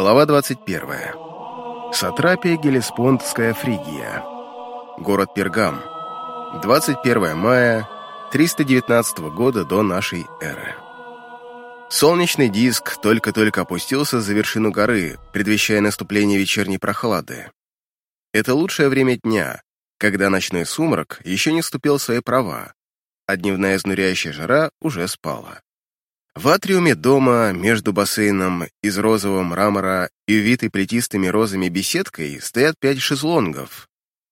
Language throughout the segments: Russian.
Глава 21. Сатрапия Гелеспондская Фригия. Город Пергам. 21 мая 319 года до нашей эры. Солнечный диск только-только опустился за вершину горы, предвещая наступление вечерней прохлады. Это лучшее время дня, когда ночной сумрак еще не вступил в свои права, а дневная изнуряющая жара уже спала. В атриуме дома, между бассейном из розового мрамора и увитой плетистыми розами беседкой, стоят пять шезлонгов,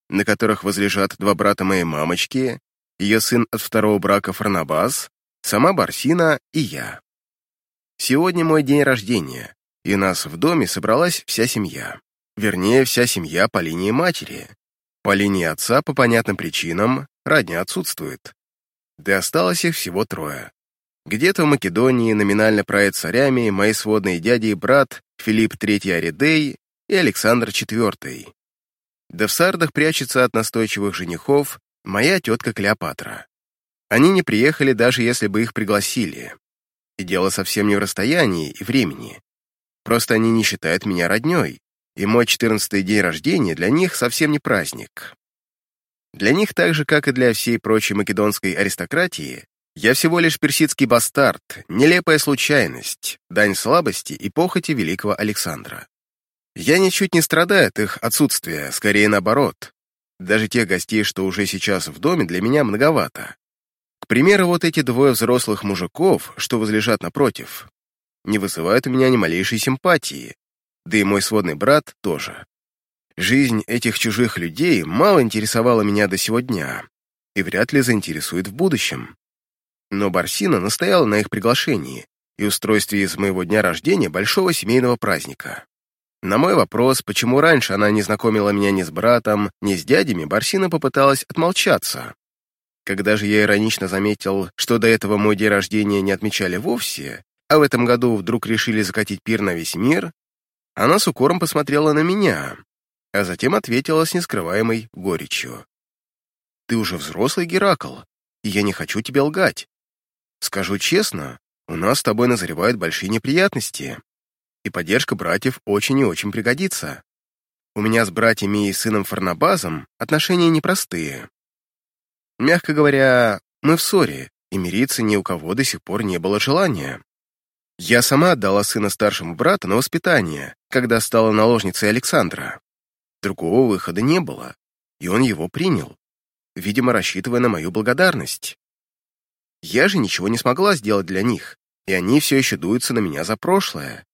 на которых возлежат два брата моей мамочки, ее сын от второго брака Фарнабас, сама Барсина и я. Сегодня мой день рождения, и у нас в доме собралась вся семья. Вернее, вся семья по линии матери. По линии отца, по понятным причинам, родня отсутствует. Да осталось их всего трое. Где-то в Македонии номинально правят царями мои сводные дяди и брат Филипп III Аридей и Александр IV. Да в Сардах прячется от настойчивых женихов моя тетка Клеопатра. Они не приехали, даже если бы их пригласили. И дело совсем не в расстоянии и времени. Просто они не считают меня роднёй, и мой четырнадцатый день рождения для них совсем не праздник. Для них так же, как и для всей прочей македонской аристократии, я всего лишь персидский бастард, нелепая случайность, дань слабости и похоти великого Александра. Я ничуть не страдаю от их отсутствия, скорее наоборот. Даже тех гостей, что уже сейчас в доме, для меня многовато. К примеру, вот эти двое взрослых мужиков, что возлежат напротив, не вызывают у меня ни малейшей симпатии, да и мой сводный брат тоже. Жизнь этих чужих людей мало интересовала меня до сего дня и вряд ли заинтересует в будущем. Но Барсина настояла на их приглашении и устройстве из моего дня рождения большого семейного праздника. На мой вопрос, почему раньше она не знакомила меня ни с братом, ни с дядями, Барсина попыталась отмолчаться. Когда же я иронично заметил, что до этого мой день рождения не отмечали вовсе, а в этом году вдруг решили закатить пир на весь мир, она с укором посмотрела на меня, а затем ответила с нескрываемой горечью. «Ты уже взрослый, Геракл, и я не хочу тебе лгать. Скажу честно, у нас с тобой назревают большие неприятности, и поддержка братьев очень и очень пригодится. У меня с братьями и сыном Фарнабазом отношения непростые. Мягко говоря, мы в ссоре, и мириться ни у кого до сих пор не было желания. Я сама отдала сына старшему брату на воспитание, когда стала наложницей Александра. Другого выхода не было, и он его принял, видимо, рассчитывая на мою благодарность. Я же ничего не смогла сделать для них, и они все еще дуются на меня за прошлое.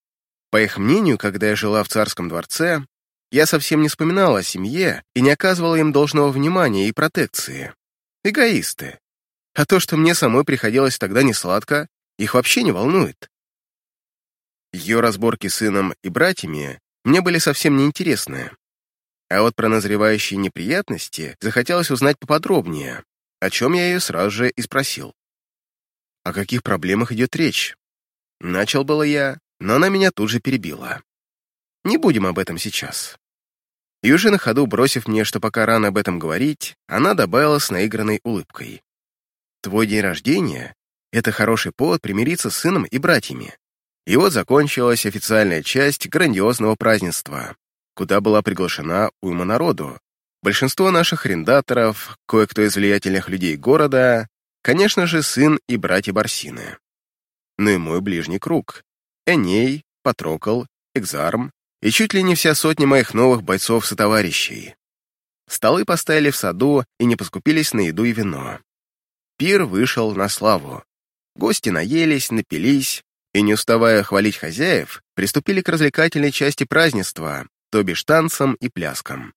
По их мнению, когда я жила в царском дворце, я совсем не вспоминала о семье и не оказывала им должного внимания и протекции. Эгоисты. А то, что мне самой приходилось тогда несладко, их вообще не волнует. Ее разборки с сыном и братьями мне были совсем неинтересны. А вот про назревающие неприятности захотелось узнать поподробнее, о чем я ее сразу же и спросил. О каких проблемах идет речь? Начал было я, но она меня тут же перебила. Не будем об этом сейчас. И уже на ходу, бросив мне, что пока рано об этом говорить, она добавила с наигранной улыбкой. «Твой день рождения — это хороший повод примириться с сыном и братьями». И вот закончилась официальная часть грандиозного празднества, куда была приглашена уйма народу. Большинство наших арендаторов, кое-кто из влиятельных людей города, Конечно же, сын и братья Барсины. Ну и мой ближний круг. Эней, Патрокол, Экзарм и чуть ли не вся сотня моих новых бойцов-сотоварищей. Столы поставили в саду и не поскупились на еду и вино. Пир вышел на славу. Гости наелись, напились и, не уставая хвалить хозяев, приступили к развлекательной части празднества, то бишь танцам и пляскам.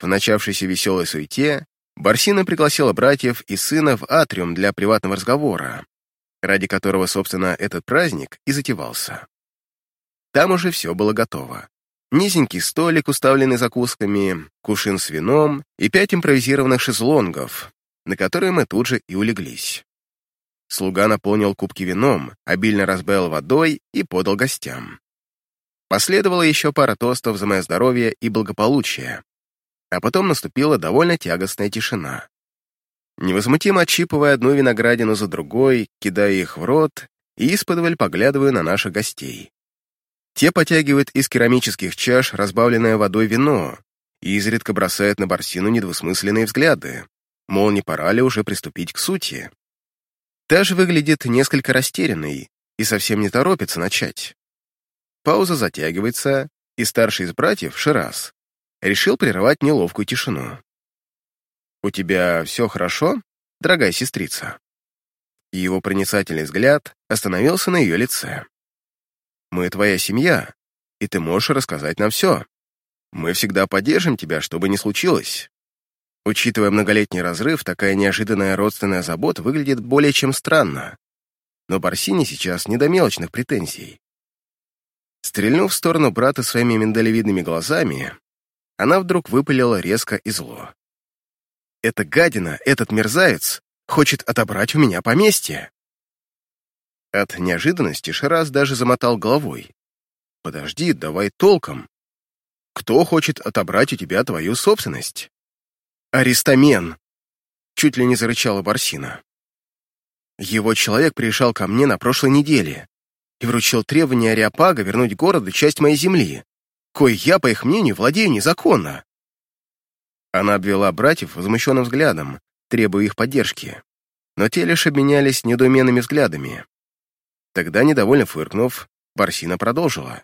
В начавшейся веселой суете Барсина пригласила братьев и сына в атриум для приватного разговора, ради которого, собственно, этот праздник и затевался. Там уже все было готово. Низенький столик, уставленный закусками, кувшин с вином и пять импровизированных шезлонгов, на которые мы тут же и улеглись. Слуга наполнил кубки вином, обильно разбавил водой и подал гостям. Последовала еще пара тостов за мое здоровье и благополучие, а потом наступила довольно тягостная тишина. Невозмутимо отщипывая одну виноградину за другой, кидая их в рот и исподволь поглядывая на наших гостей. Те потягивают из керамических чаш разбавленное водой вино и изредка бросают на Барсину недвусмысленные взгляды, мол, не пора ли уже приступить к сути. Та же выглядит несколько растерянной и совсем не торопится начать. Пауза затягивается, и старший из братьев, Шираз, решил прервать неловкую тишину. «У тебя все хорошо, дорогая сестрица?» И его проницательный взгляд остановился на ее лице. «Мы твоя семья, и ты можешь рассказать нам все. Мы всегда поддержим тебя, что бы ни случилось». Учитывая многолетний разрыв, такая неожиданная родственная забота выглядит более чем странно. Но Барсине сейчас не до мелочных претензий. Стрельнув в сторону брата своими миндалевидными глазами, она вдруг выпалила резко и зло. «Эта гадина, этот мерзавец, хочет отобрать у меня поместье!» От неожиданности Шарас даже замотал головой. «Подожди, давай толком. Кто хочет отобрать у тебя твою собственность?» «Аристамен!» — чуть ли не зарычала Барсина. «Его человек приезжал ко мне на прошлой неделе и вручил требование Ариапага вернуть городу часть моей земли, кой я, по их мнению, владею незаконно. Она обвела братьев возмущенным взглядом, требуя их поддержки, но те лишь обменялись недоуменными взглядами. Тогда, недовольно фыркнув, Барсина продолжила.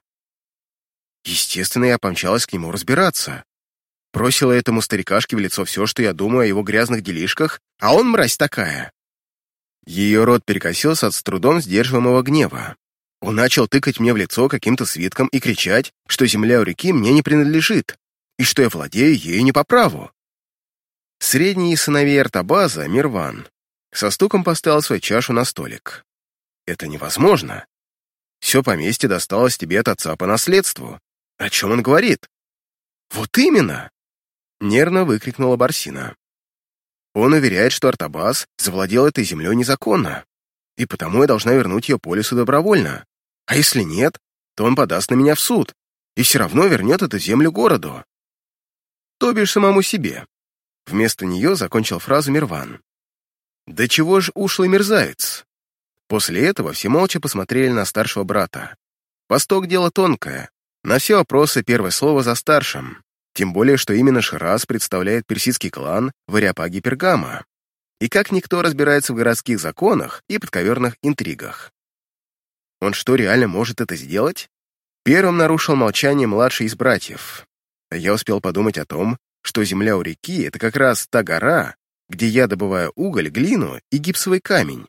Естественно, я помчалась к нему разбираться. Бросила этому старикашке в лицо все, что я думаю о его грязных делишках, а он мразь такая. Ее рот перекосился от с трудом сдерживаемого гнева. Он начал тыкать мне в лицо каким-то свитком и кричать, что земля у реки мне не принадлежит, и что я владею ею не по праву. Средний сыновей Артабаза, Мирван, со стуком поставил свою чашу на столик. «Это невозможно. Все поместье досталось тебе от отца по наследству. О чем он говорит?» «Вот именно!» — нервно выкрикнула Барсина. «Он уверяет, что Артабаз завладел этой землей незаконно, и потому я должна вернуть ее полису добровольно. А если нет, то он подаст на меня в суд и все равно вернет эту землю городу. То бишь самому себе. Вместо нее закончил фразу Мирван. «Да чего ж ушлый мерзавец?» После этого все молча посмотрели на старшего брата. Восток — дело тонкое. На все вопросы первое слово за старшим. Тем более, что именно Шираз представляет персидский клан в Ариапаге Пергама. И как никто разбирается в городских законах и подковерных интригах. Он что, реально может это сделать? Первым нарушил молчание младший из братьев. Я успел подумать о том, что земля у реки — это как раз та гора, где я добываю уголь, глину и гипсовый камень.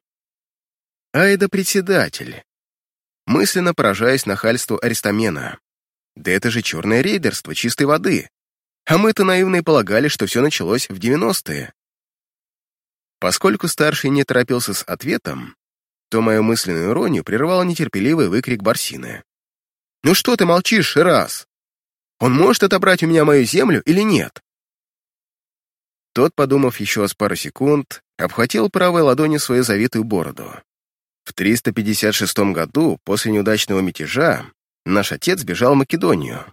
А это председатель. Мысленно поражаясь нахальству Аристомена. Да это же черное рейдерство чистой воды. А мы-то наивно полагали, что все началось в 90-е. Поскольку старший не торопился с ответом, то мою мысленную иронию прервал нетерпеливый выкрик Барсины. «Ну что ты молчишь, раз? Он может отобрать у меня мою землю или нет?» Тот, подумав еще с пару секунд, обхватил правой ладонью свою завитую бороду. В 356 году, после неудачного мятежа, наш отец бежал в Македонию.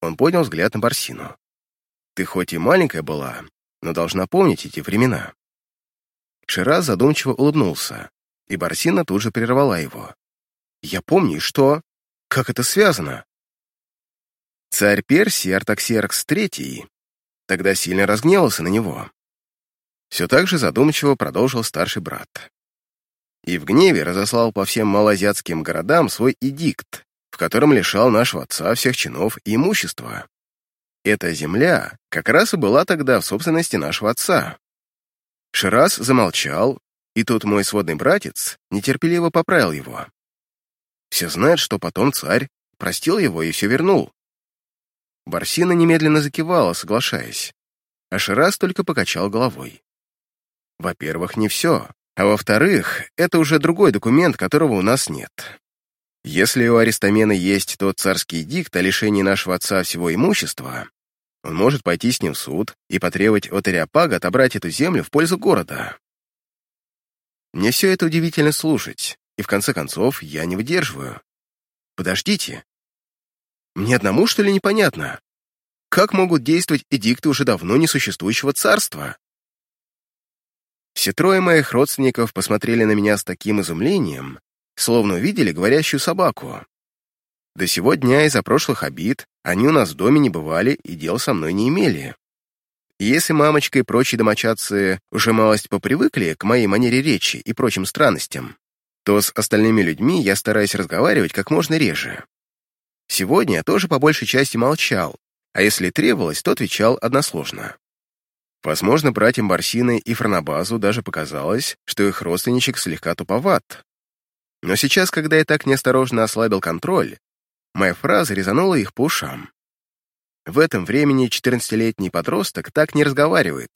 Он поднял взгляд на Барсину. «Ты хоть и маленькая была, но должна помнить эти времена». Шираз задумчиво улыбнулся и Барсина тут же прервала его. «Я помню, что? Как это связано?» Царь Персии Артаксеркс III тогда сильно разгневался на него. Все так же задумчиво продолжил старший брат. И в гневе разослал по всем малоазиатским городам свой эдикт, в котором лишал нашего отца всех чинов и имущества. Эта земля как раз и была тогда в собственности нашего отца. Шираз замолчал, и тут мой сводный братец нетерпеливо поправил его. Все знают, что потом царь простил его и все вернул. Барсина немедленно закивала, соглашаясь, а Шираз только покачал головой. Во-первых, не все, а во-вторых, это уже другой документ, которого у нас нет. Если у Аристомена есть тот царский дикт о лишении нашего отца всего имущества, он может пойти с ним в суд и потребовать от Ариапага отобрать эту землю в пользу города. Мне все это удивительно слушать, и в конце концов я не выдерживаю. Подождите. Мне одному, что ли, непонятно? Как могут действовать эдикты уже давно несуществующего царства? Все трое моих родственников посмотрели на меня с таким изумлением, словно увидели говорящую собаку. До сего дня из-за прошлых обид они у нас в доме не бывали и дел со мной не имели. Если мамочка и прочие домочадцы уже малость попривыкли к моей манере речи и прочим странностям, то с остальными людьми я стараюсь разговаривать как можно реже. Сегодня я тоже по большей части молчал, а если требовалось, то отвечал односложно. Возможно, братьям Барсины и Франабазу даже показалось, что их родственничек слегка туповат. Но сейчас, когда я так неосторожно ослабил контроль, моя фраза резанула их по ушам. В этом времени 14-летний подросток так не разговаривает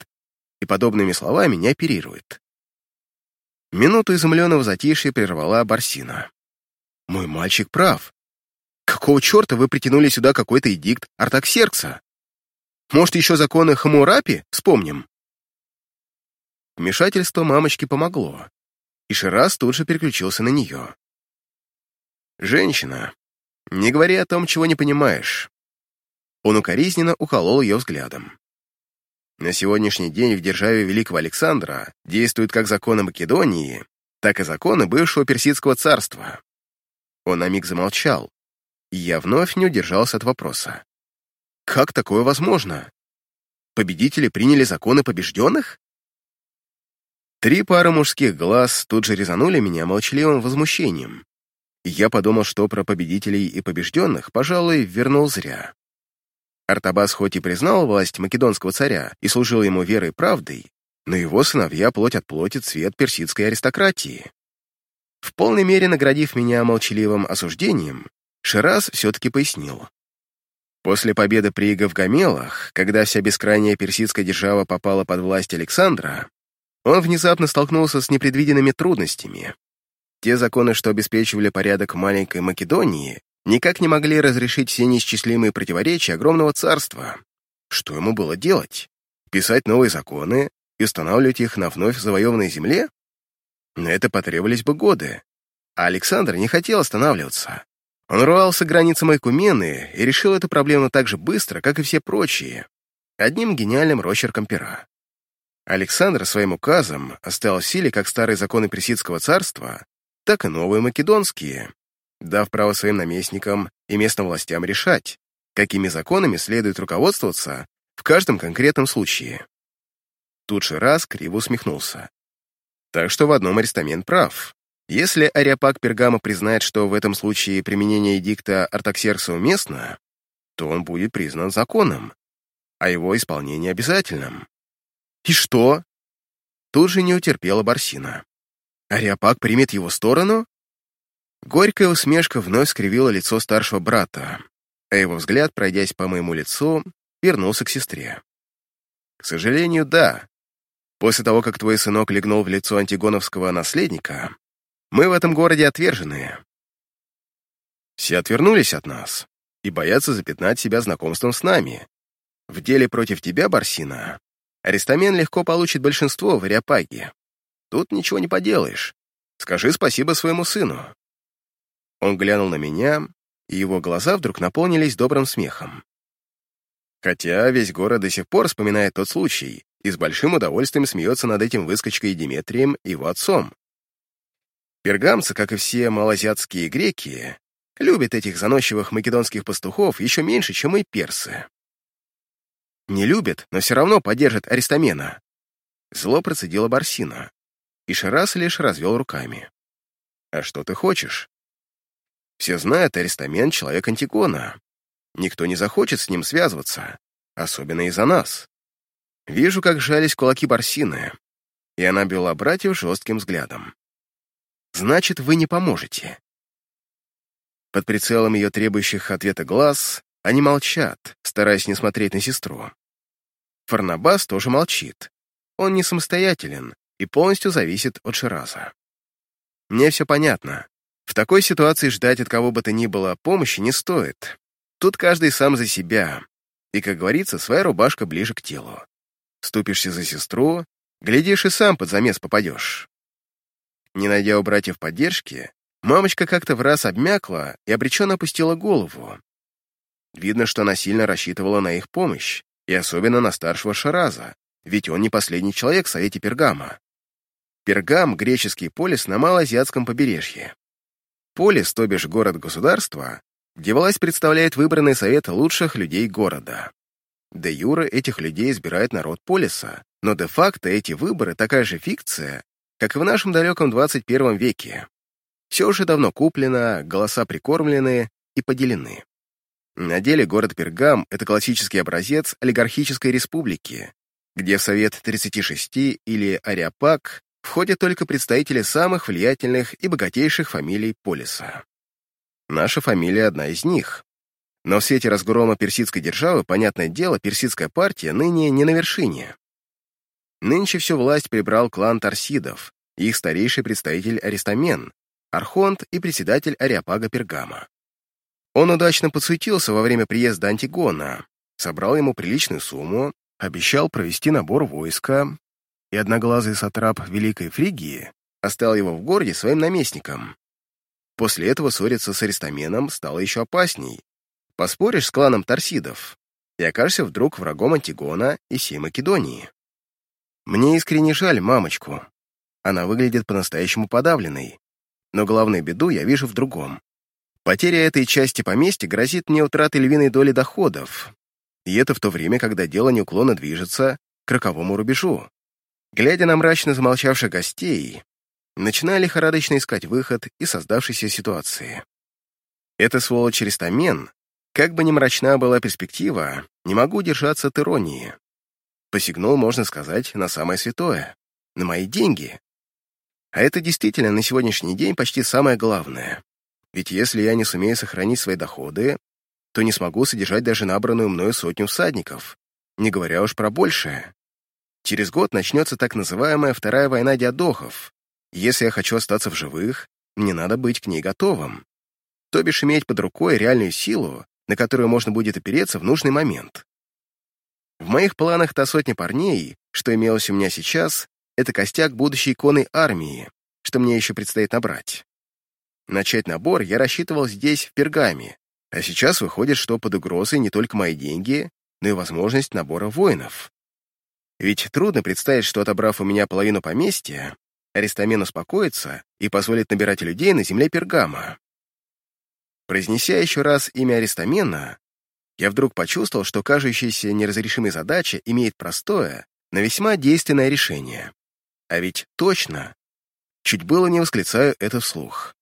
и подобными словами не оперирует. Минуту изумленного затишья прервала Барсина. «Мой мальчик прав. Какого черта вы притянули сюда какой-то эдикт Артаксеркса? Может, еще законы Хамурапи вспомним?» Вмешательство мамочки помогло, и Шираз тут же переключился на нее. «Женщина, не говори о том, чего не понимаешь». Он укоризненно уколол ее взглядом. На сегодняшний день в державе Великого Александра действуют как законы Македонии, так и законы бывшего Персидского царства. Он на миг замолчал, и я вновь не удержался от вопроса. Как такое возможно? Победители приняли законы побежденных? Три пары мужских глаз тут же резанули меня молчаливым возмущением, я подумал, что про победителей и побежденных, пожалуй, вернул зря. Артабас хоть и признал власть македонского царя и служил ему верой и правдой, но его сыновья плоть от плоти цвет персидской аристократии. В полной мере наградив меня молчаливым осуждением, Шираз все-таки пояснил. После победы при Гавгамелах, когда вся бескрайняя персидская держава попала под власть Александра, он внезапно столкнулся с непредвиденными трудностями. Те законы, что обеспечивали порядок маленькой Македонии, никак не могли разрешить все неисчислимые противоречия огромного царства. Что ему было делать? Писать новые законы и устанавливать их на вновь завоеванной земле? На это потребовались бы годы. А Александр не хотел останавливаться. Он рвался границам Айкумены и решил эту проблему так же быстро, как и все прочие, одним гениальным росчерком пера. Александр своим указом оставил в силе как старые законы Персидского царства, так и новые македонские, дав право своим наместникам и местным властям решать, какими законами следует руководствоваться в каждом конкретном случае. Тут же раз криво усмехнулся. Так что в одном Аристамент прав. Если Ариапак Пергама признает, что в этом случае применение эдикта Артаксеркса уместно, то он будет признан законом, а его исполнение обязательным. И что? Тут же не утерпела Барсина. Ариапак примет его сторону? Горькая усмешка вновь скривила лицо старшего брата, а его взгляд, пройдясь по моему лицу, вернулся к сестре. «К сожалению, да. После того, как твой сынок легнул в лицо антигоновского наследника, мы в этом городе отверженные. Все отвернулись от нас и боятся запятнать себя знакомством с нами. В деле против тебя, Барсина, Аристамен легко получит большинство в Ариапаге. Тут ничего не поделаешь. Скажи спасибо своему сыну. Он глянул на меня, и его глаза вдруг наполнились добрым смехом. Хотя весь город до сих пор вспоминает тот случай и с большим удовольствием смеется над этим выскочкой Диметрием и его отцом. Пергамцы, как и все малоазиатские греки, любят этих заносчивых македонских пастухов еще меньше, чем и персы. Не любят, но все равно поддержат Аристомена. Зло процедила Барсина, и Шарас лишь развел руками. «А что ты хочешь? Все знают, Аристомен — человек Антигона. Никто не захочет с ним связываться, особенно из-за нас. Вижу, как жались кулаки Барсины, и она била братьев жестким взглядом. Значит, вы не поможете. Под прицелом ее требующих ответа глаз они молчат, стараясь не смотреть на сестру. Фарнабас тоже молчит. Он не самостоятелен и полностью зависит от Шираза. Мне все понятно. В такой ситуации ждать от кого бы то ни было помощи не стоит. Тут каждый сам за себя. И, как говорится, своя рубашка ближе к телу. Ступишься за сестру, глядишь и сам под замес попадешь. Не найдя у братьев поддержки, мамочка как-то в раз обмякла и обреченно опустила голову. Видно, что она сильно рассчитывала на их помощь, и особенно на старшего Шараза, ведь он не последний человек в Совете Пергама. Пергам — греческий полис на малоазиатском побережье. Полис, то бишь город-государство, где власть представляет выбранный совет лучших людей города. Де юре этих людей избирает народ полиса, но де-факто эти выборы такая же фикция, как и в нашем далеком 21 веке. Все уже давно куплено, голоса прикормлены и поделены. На деле город Пергам — это классический образец олигархической республики, где в Совет 36 или Ариапак входят только представители самых влиятельных и богатейших фамилий Полиса. Наша фамилия одна из них. Но в свете разгрома персидской державы, понятное дело, персидская партия ныне не на вершине. Нынче всю власть прибрал клан Тарсидов, их старейший представитель Аристамен, архонт и председатель Ариапага Пергама. Он удачно подсуетился во время приезда Антигона, собрал ему приличную сумму, обещал провести набор войска, и одноглазый сатрап Великой Фригии оставил его в городе своим наместником. После этого ссориться с Аристаменом стало еще опасней. Поспоришь с кланом Торсидов, и окажешься вдруг врагом Антигона и всей Македонии. Мне искренне жаль мамочку. Она выглядит по-настоящему подавленной. Но главную беду я вижу в другом. Потеря этой части поместья грозит мне утратой львиной доли доходов. И это в то время, когда дело неуклонно движется к роковому рубежу. Глядя на мрачно замолчавших гостей, начинаю лихорадочно искать выход из создавшейся ситуации. Это сволочь Рестамен, как бы ни мрачна была перспектива, не могу держаться от иронии. Посягнул, можно сказать, на самое святое, на мои деньги. А это действительно на сегодняшний день почти самое главное. Ведь если я не сумею сохранить свои доходы, то не смогу содержать даже набранную мною сотню всадников, не говоря уж про большее. Через год начнется так называемая Вторая война диадохов. Если я хочу остаться в живых, мне надо быть к ней готовым. То бишь иметь под рукой реальную силу, на которую можно будет опереться в нужный момент. В моих планах та сотня парней, что имелось у меня сейчас, это костяк будущей иконы армии, что мне еще предстоит набрать. Начать набор я рассчитывал здесь, в Пергаме, а сейчас выходит, что под угрозой не только мои деньги, но и возможность набора воинов. Ведь трудно представить, что, отобрав у меня половину поместья, Аристамен успокоится и позволит набирать людей на земле Пергама. Произнеся еще раз имя Аристамена, я вдруг почувствовал, что кажущаяся неразрешимой задача имеет простое, но весьма действенное решение. А ведь точно. Чуть было не восклицаю это вслух.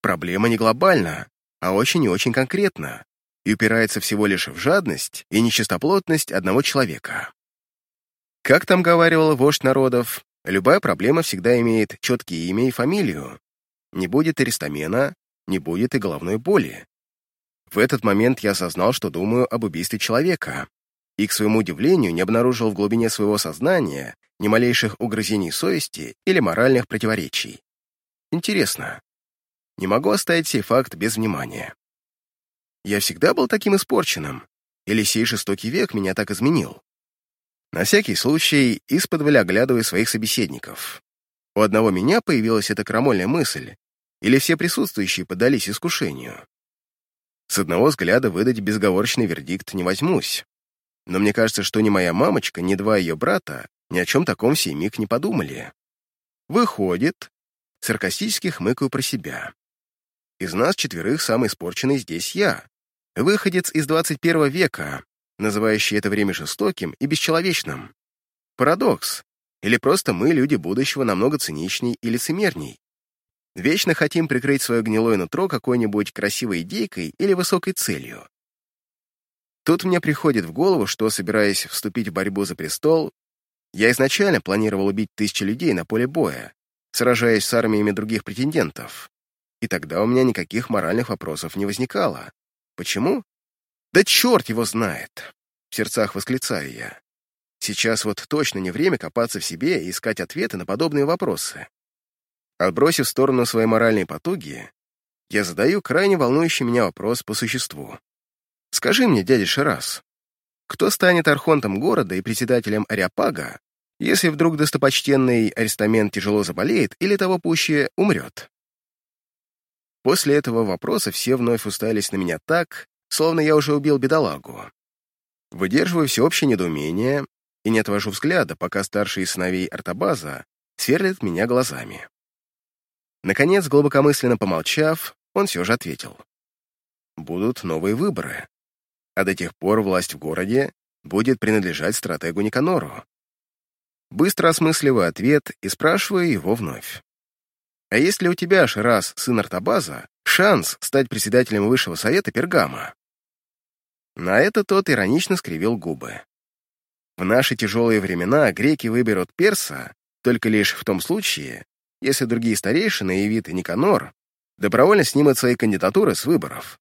Проблема не глобальна, а очень и очень конкретна, и упирается всего лишь в жадность и нечистоплотность одного человека. Как там говаривал вождь народов, любая проблема всегда имеет четкие имя и фамилию. Не будет аристамена, не будет и головной боли. В этот момент я осознал, что думаю об убийстве человека, и, к своему удивлению, не обнаружил в глубине своего сознания ни малейших угрызений совести или моральных противоречий. Интересно. Не могу оставить сей факт без внимания. Я всегда был таким испорченным, или сей жестокий век меня так изменил? На всякий случай, из-под оглядывая своих собеседников. У одного меня появилась эта крамольная мысль, или все присутствующие подались искушению. С одного взгляда выдать безговорочный вердикт не возьмусь. Но мне кажется, что ни моя мамочка, ни два ее брата ни о чем таком сей миг не подумали. Выходит, саркастически хмыкаю про себя. Из нас четверых самый испорченный здесь я, выходец из 21 века, называющий это время жестоким и бесчеловечным. Парадокс. Или просто мы, люди будущего, намного циничней и лицемерней. Вечно хотим прикрыть свое гнилое нутро какой-нибудь красивой идейкой или высокой целью. Тут мне приходит в голову, что, собираясь вступить в борьбу за престол, я изначально планировал убить тысячи людей на поле боя, сражаясь с армиями других претендентов. И тогда у меня никаких моральных вопросов не возникало. Почему? «Да черт его знает!» — в сердцах восклицаю я. Сейчас вот точно не время копаться в себе и искать ответы на подобные вопросы. Отбросив в сторону свои моральные потуги, я задаю крайне волнующий меня вопрос по существу. Скажи мне, дядя Шарас, кто станет архонтом города и председателем Ариапага, если вдруг достопочтенный Аристамент тяжело заболеет или того пуще умрет? После этого вопроса все вновь уставились на меня так, словно я уже убил бедолагу. Выдерживаю всеобщее недоумение и не отвожу взгляда, пока старший сыновей Артабаза сверлит меня глазами. Наконец, глубокомысленно помолчав, он все же ответил. будут новые выборы. А до тех пор власть в городе будет принадлежать стратегу Никанору. Быстро осмысливаю ответ и спрашиваю его вновь. А есть ли у тебя, Шираз, сын Артабаза, шанс стать председателем Высшего Совета Пергама? На это тот иронично скривил губы. В наши тяжелые времена греки выберут перса только лишь в том случае, если другие старейшины и вид Никанор добровольно снимут свои кандидатуры с выборов.